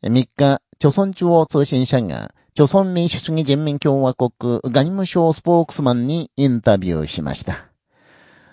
3日、朝鮮中央通信社が、朝鮮民主主義人民共和国外務省スポークスマンにインタビューしました。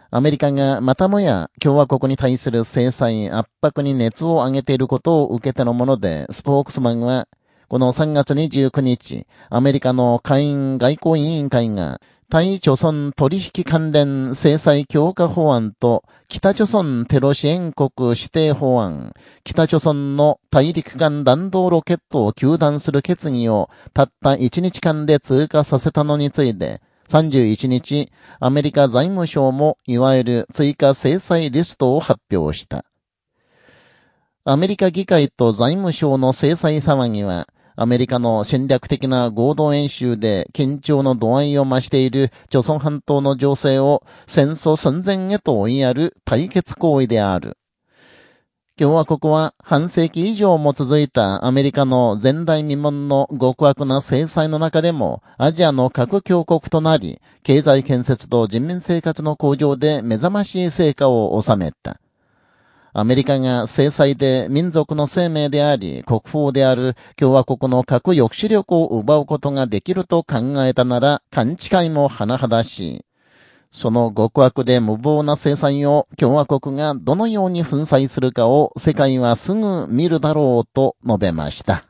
アメリカがまたもや共和国に対する制裁圧迫に熱を上げていることを受けてのもので、スポークスマンは、この3月29日、アメリカの下院外交委員会が、対朝鮮取引関連制裁強化法案と、北朝鮮テロ支援国指定法案、北朝鮮の大陸間弾道ロケットを求断する決議をたった1日間で通過させたのについて、31日、アメリカ財務省もいわゆる追加制裁リストを発表した。アメリカ議会と財務省の制裁騒ぎは、アメリカの戦略的な合同演習で緊張の度合いを増している朝鮮半島の情勢を戦争寸前へと追いやる対決行為である。共和国は半世紀以上も続いたアメリカの前代未聞の極悪な制裁の中でもアジアの核強国となり、経済建設と人民生活の向上で目覚ましい成果を収めた。アメリカが制裁で民族の生命であり、国宝である共和国の核抑止力を奪うことができると考えたなら、勘違いも甚だしい。その極悪で無謀な制裁を共和国がどのように粉砕するかを世界はすぐ見るだろうと述べました。